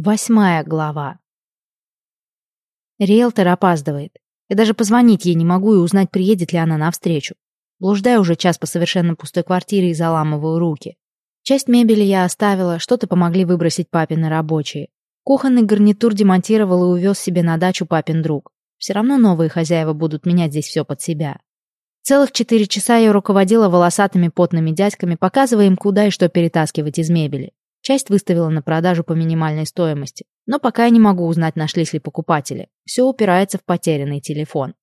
Восьмая глава. Риэлтор опаздывает. Я даже позвонить ей не могу и узнать, приедет ли она навстречу. Блуждаю уже час по совершенно пустой квартире и заламываю руки. Часть мебели я оставила, что-то помогли выбросить папины рабочие. Кухонный гарнитур демонтировал и увез себе на дачу папин друг. Все равно новые хозяева будут менять здесь все под себя. Целых четыре часа я руководила волосатыми потными дядьками, показывая им, куда и что перетаскивать из мебели. Часть выставила на продажу по минимальной стоимости. Но пока я не могу узнать, нашлись ли покупатели. Все упирается в потерянный телефон.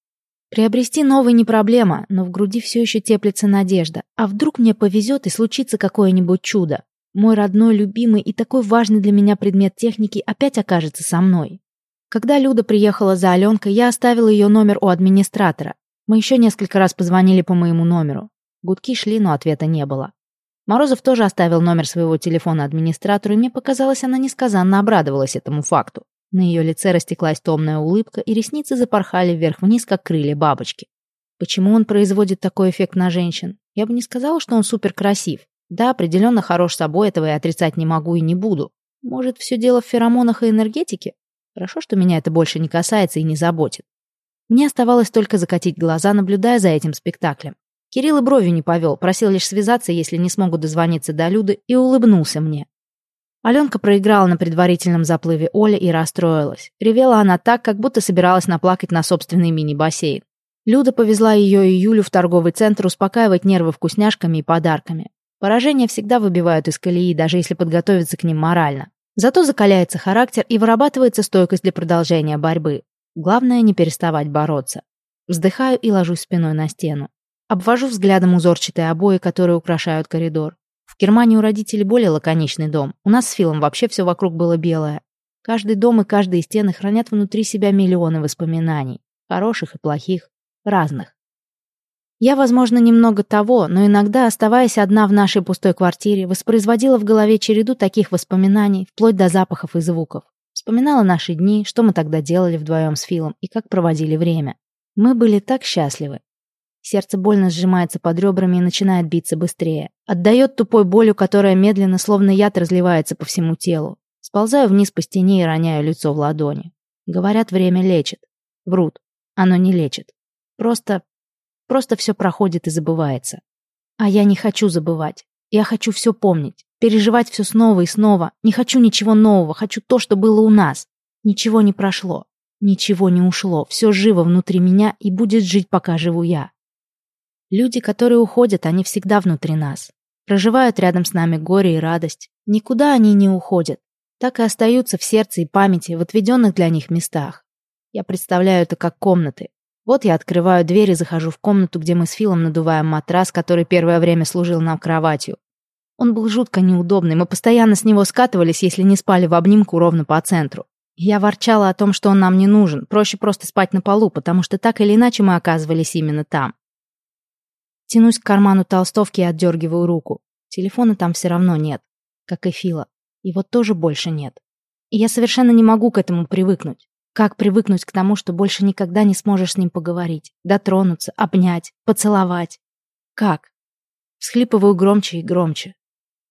Приобрести новый не проблема, но в груди все еще теплится надежда. А вдруг мне повезет и случится какое-нибудь чудо? Мой родной, любимый и такой важный для меня предмет техники опять окажется со мной. Когда Люда приехала за Аленкой, я оставила ее номер у администратора. Мы еще несколько раз позвонили по моему номеру. Гудки шли, но ответа не было. Морозов тоже оставил номер своего телефона администратору, и мне показалось, она несказанно обрадовалась этому факту. На ее лице растеклась томная улыбка, и ресницы запорхали вверх-вниз, как крылья бабочки. Почему он производит такой эффект на женщин? Я бы не сказала, что он супер красив. Да, определенно хорош собой, этого я отрицать не могу и не буду. Может, все дело в феромонах и энергетике? Хорошо, что меня это больше не касается и не заботит. Мне оставалось только закатить глаза, наблюдая за этим спектаклем. Кирилл и бровью не повел, просил лишь связаться, если не смогут дозвониться до Люды, и улыбнулся мне. Аленка проиграла на предварительном заплыве Оля и расстроилась. Ревела она так, как будто собиралась наплакать на собственный мини-бассейн. Люда повезла ее и Юлю в торговый центр успокаивать нервы вкусняшками и подарками. Поражения всегда выбивают из колеи, даже если подготовиться к ним морально. Зато закаляется характер и вырабатывается стойкость для продолжения борьбы. Главное не переставать бороться. Вздыхаю и ложусь спиной на стену. Обвожу взглядом узорчатые обои, которые украшают коридор. В Германии у родителей более лаконичный дом. У нас с Филом вообще все вокруг было белое. Каждый дом и каждые стены хранят внутри себя миллионы воспоминаний. Хороших и плохих. Разных. Я, возможно, немного того, но иногда, оставаясь одна в нашей пустой квартире, воспроизводила в голове череду таких воспоминаний, вплоть до запахов и звуков. Вспоминала наши дни, что мы тогда делали вдвоем с Филом и как проводили время. Мы были так счастливы. Сердце больно сжимается под ребрами и начинает биться быстрее. Отдает тупой болью, которая медленно, словно яд, разливается по всему телу. Сползаю вниз по стене и роняю лицо в ладони. Говорят, время лечит. Врут. Оно не лечит. Просто... Просто все проходит и забывается. А я не хочу забывать. Я хочу все помнить. Переживать все снова и снова. Не хочу ничего нового. Хочу то, что было у нас. Ничего не прошло. Ничего не ушло. Все живо внутри меня и будет жить, пока живу я. Люди, которые уходят, они всегда внутри нас. Проживают рядом с нами горе и радость. Никуда они не уходят. Так и остаются в сердце и памяти, в отведенных для них местах. Я представляю это как комнаты. Вот я открываю дверь и захожу в комнату, где мы с Филом надуваем матрас, который первое время служил нам кроватью. Он был жутко неудобный, мы постоянно с него скатывались, если не спали в обнимку ровно по центру. Я ворчала о том, что он нам не нужен, проще просто спать на полу, потому что так или иначе мы оказывались именно там. Тянусь к карману толстовки и отдергиваю руку. Телефона там все равно нет, как и Фила. Его тоже больше нет. И я совершенно не могу к этому привыкнуть. Как привыкнуть к тому, что больше никогда не сможешь с ним поговорить, дотронуться, обнять, поцеловать? Как? Всхлипываю громче и громче.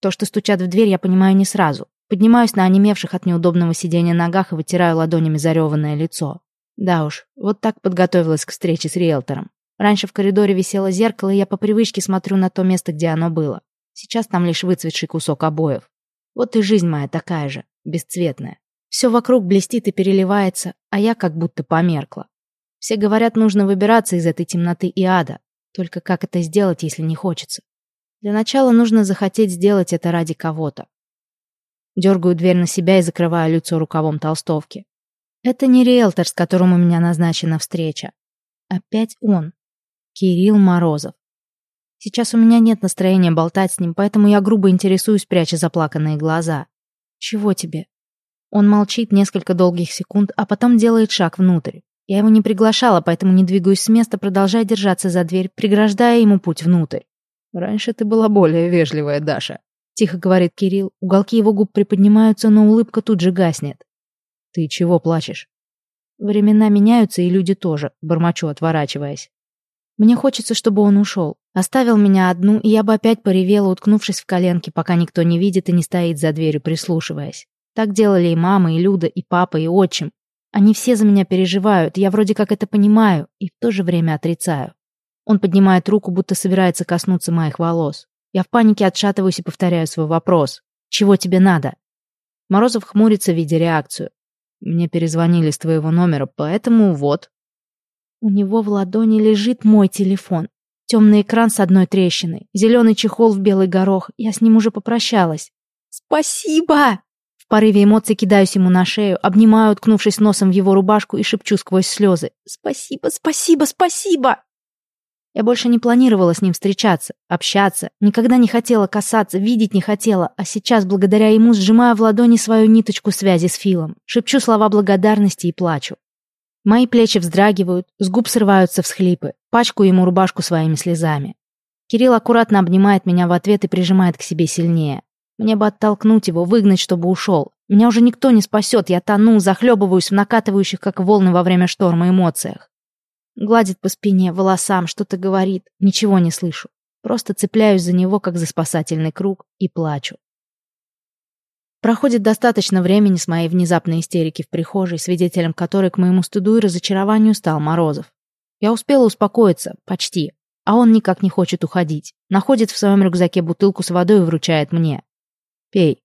То, что стучат в дверь, я понимаю не сразу. Поднимаюсь на онемевших от неудобного сидения ногах и вытираю ладонями зареванное лицо. Да уж, вот так подготовилась к встрече с риэлтором. Раньше в коридоре висело зеркало, и я по привычке смотрю на то место, где оно было. Сейчас там лишь выцветший кусок обоев. Вот и жизнь моя такая же, бесцветная. Все вокруг блестит и переливается, а я как будто померкла. Все говорят, нужно выбираться из этой темноты и ада. Только как это сделать, если не хочется? Для начала нужно захотеть сделать это ради кого-то. Дергаю дверь на себя и закрываю лицо рукавом толстовки. Это не риэлтор, с которым у меня назначена встреча. Опять он. Кирилл Морозов. Сейчас у меня нет настроения болтать с ним, поэтому я грубо интересуюсь, пряча заплаканные глаза. «Чего тебе?» Он молчит несколько долгих секунд, а потом делает шаг внутрь. Я его не приглашала, поэтому не двигаюсь с места, продолжая держаться за дверь, преграждая ему путь внутрь. «Раньше ты была более вежливая, Даша», — тихо говорит Кирилл. Уголки его губ приподнимаются, но улыбка тут же гаснет. «Ты чего плачешь?» «Времена меняются, и люди тоже», — бормочу, отворачиваясь. Мне хочется, чтобы он ушел. Оставил меня одну, и я бы опять поревела, уткнувшись в коленки, пока никто не видит и не стоит за дверью, прислушиваясь. Так делали и мама, и Люда, и папа, и отчим. Они все за меня переживают, я вроде как это понимаю и в то же время отрицаю. Он поднимает руку, будто собирается коснуться моих волос. Я в панике отшатываюсь и повторяю свой вопрос. «Чего тебе надо?» Морозов хмурится, видя реакцию. «Мне перезвонили с твоего номера, поэтому вот». У него в ладони лежит мой телефон. Темный экран с одной трещиной, зеленый чехол в белый горох. Я с ним уже попрощалась. «Спасибо!» В порыве эмоций кидаюсь ему на шею, обнимаю, уткнувшись носом в его рубашку и шепчу сквозь слезы. «Спасибо, спасибо, спасибо!» Я больше не планировала с ним встречаться, общаться, никогда не хотела касаться, видеть не хотела, а сейчас, благодаря ему, сжимаю в ладони свою ниточку связи с Филом, шепчу слова благодарности и плачу. Мои плечи вздрагивают, с губ срываются всхлипы, пачкаю ему рубашку своими слезами. Кирилл аккуратно обнимает меня в ответ и прижимает к себе сильнее. Мне бы оттолкнуть его, выгнать, чтобы ушел. Меня уже никто не спасет, я тону, захлебываюсь в накатывающих, как волны во время шторма, эмоциях. Гладит по спине, волосам, что-то говорит. Ничего не слышу. Просто цепляюсь за него, как за спасательный круг, и плачу. Проходит достаточно времени с моей внезапной истерики в прихожей, свидетелем которой к моему стыду и разочарованию стал Морозов. Я успела успокоиться, почти, а он никак не хочет уходить. Находит в своем рюкзаке бутылку с водой и вручает мне. «Пей».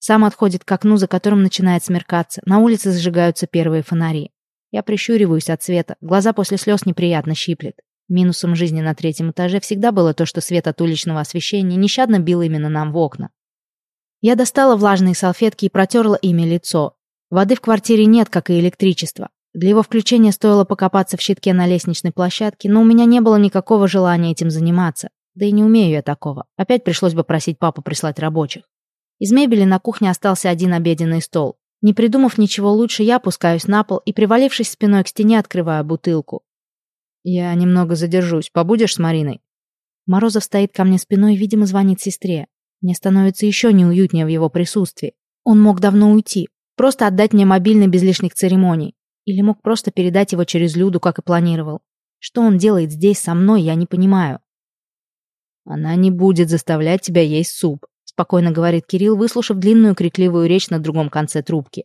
Сам отходит к окну, за которым начинает смеркаться. На улице зажигаются первые фонари. Я прищуриваюсь от света, глаза после слез неприятно щиплет. Минусом жизни на третьем этаже всегда было то, что свет от уличного освещения нещадно бил именно нам в окна. Я достала влажные салфетки и протерла ими лицо. Воды в квартире нет, как и электричества. Для его включения стоило покопаться в щитке на лестничной площадке, но у меня не было никакого желания этим заниматься. Да и не умею я такого. Опять пришлось бы просить папу прислать рабочих. Из мебели на кухне остался один обеденный стол. Не придумав ничего лучше, я опускаюсь на пол и, привалившись спиной к стене, открываю бутылку. «Я немного задержусь. Побудешь с Мариной?» Морозов стоит ко мне спиной и, видимо, звонит сестре. Мне становится еще неуютнее в его присутствии. Он мог давно уйти, просто отдать мне мобильный без лишних церемоний. Или мог просто передать его через Люду, как и планировал. Что он делает здесь со мной, я не понимаю. «Она не будет заставлять тебя есть суп», спокойно говорит Кирилл, выслушав длинную крикливую речь на другом конце трубки.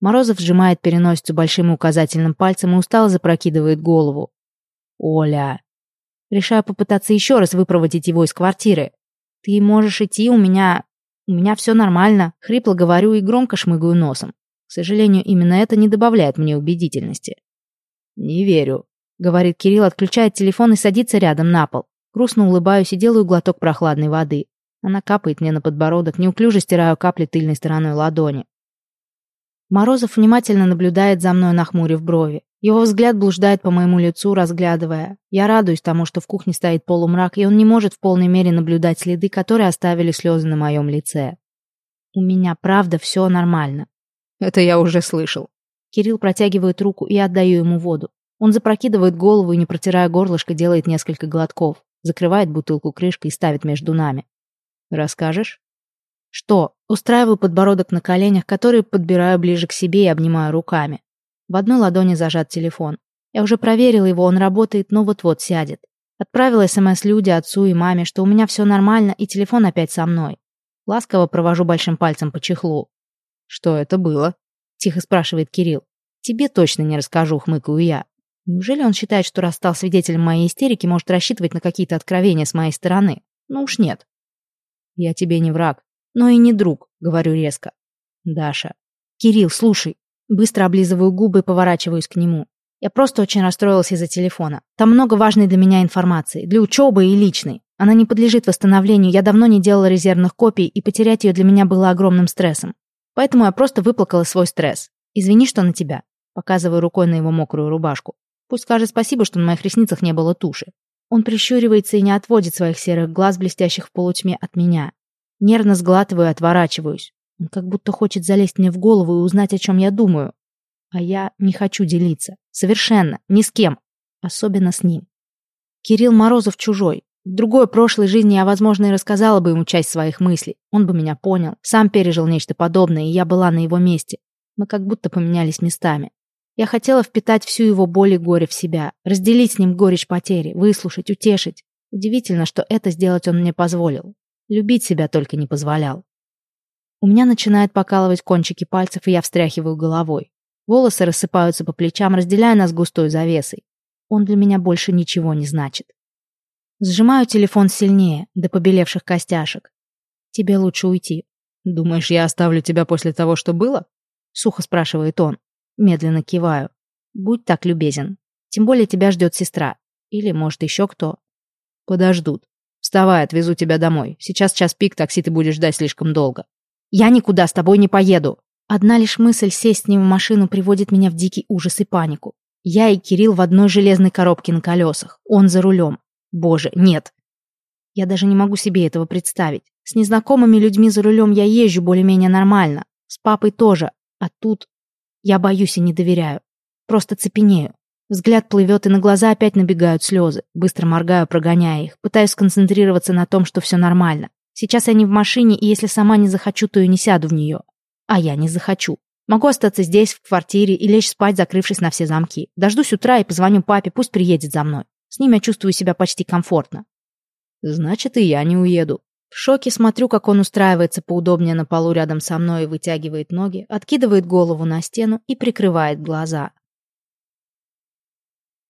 Морозов сжимает переносицу большим и указательным пальцем и устало запрокидывает голову. «Оля!» Решаю попытаться еще раз выпроводить его из квартиры. «Ты можешь идти, у меня... У меня все нормально», — хрипло говорю и громко шмыгаю носом. К сожалению, именно это не добавляет мне убедительности. «Не верю», — говорит Кирилл, отключает телефон и садится рядом на пол. Грустно улыбаюсь и делаю глоток прохладной воды. Она капает мне на подбородок, неуклюже стираю капли тыльной стороной ладони. Морозов внимательно наблюдает за мной, нахмурив брови. Его взгляд блуждает по моему лицу, разглядывая. Я радуюсь тому, что в кухне стоит полумрак, и он не может в полной мере наблюдать следы, которые оставили слезы на моем лице. У меня, правда, все нормально. Это я уже слышал. Кирилл протягивает руку, и отдаю ему воду. Он запрокидывает голову и, не протирая горлышко, делает несколько глотков, закрывает бутылку крышкой и ставит между нами. Расскажешь? Что? Устраиваю подбородок на коленях, которые подбираю ближе к себе и обнимаю руками. В одной ладони зажат телефон. Я уже проверила его, он работает, но вот-вот сядет. Отправила СМС Люде, отцу и маме, что у меня все нормально, и телефон опять со мной. Ласково провожу большим пальцем по чехлу. «Что это было?» — тихо спрашивает Кирилл. «Тебе точно не расскажу», — хмыкаю я. Неужели он считает, что раз стал свидетелем моей истерики, может рассчитывать на какие-то откровения с моей стороны? Ну уж нет. Я тебе не враг, но и не друг, говорю резко. Даша. Кирилл, слушай. Быстро облизываю губы и поворачиваюсь к нему. Я просто очень расстроилась из-за телефона. Там много важной для меня информации, для учебы и личной. Она не подлежит восстановлению, я давно не делала резервных копий, и потерять ее для меня было огромным стрессом. Поэтому я просто выплакала свой стресс. Извини, что на тебя. Показываю рукой на его мокрую рубашку. Пусть скажет спасибо, что на моих ресницах не было туши. Он прищуривается и не отводит своих серых глаз, блестящих в полутьме, от меня. Нервно сглатываю и отворачиваюсь. Он как будто хочет залезть мне в голову и узнать, о чем я думаю. А я не хочу делиться. Совершенно. Ни с кем. Особенно с ним. Кирилл Морозов чужой. В другой прошлой жизни я, возможно, и рассказала бы ему часть своих мыслей. Он бы меня понял. Сам пережил нечто подобное, и я была на его месте. Мы как будто поменялись местами. Я хотела впитать всю его боль и горе в себя, разделить с ним горечь потери, выслушать, утешить. Удивительно, что это сделать он мне позволил. Любить себя только не позволял. У меня начинает покалывать кончики пальцев, и я встряхиваю головой. Волосы рассыпаются по плечам, разделяя нас густой завесой. Он для меня больше ничего не значит. Сжимаю телефон сильнее, до побелевших костяшек. Тебе лучше уйти. Думаешь, я оставлю тебя после того, что было? Сухо спрашивает он. Медленно киваю. Будь так любезен. Тем более тебя ждет сестра. Или, может, еще кто. Подождут. Вставай, отвезу тебя домой. Сейчас час пик, такси ты будешь ждать слишком долго. Я никуда с тобой не поеду. Одна лишь мысль сесть с ним в машину приводит меня в дикий ужас и панику. Я и Кирилл в одной железной коробке на колесах. Он за рулем. Боже, нет. Я даже не могу себе этого представить. С незнакомыми людьми за рулем я езжу более-менее нормально. С папой тоже. А тут я боюсь и не доверяю. Просто цепенею. Взгляд плывет, и на глаза опять набегают слезы. Быстро моргаю, прогоняя их. Пытаюсь сконцентрироваться на том, что все нормально. Сейчас я не в машине, и если сама не захочу, то и не сяду в нее. А я не захочу. Могу остаться здесь, в квартире, и лечь спать, закрывшись на все замки. Дождусь утра и позвоню папе, пусть приедет за мной. С ним я чувствую себя почти комфортно. Значит, и я не уеду. В шоке смотрю, как он устраивается поудобнее на полу рядом со мной и вытягивает ноги, откидывает голову на стену и прикрывает глаза.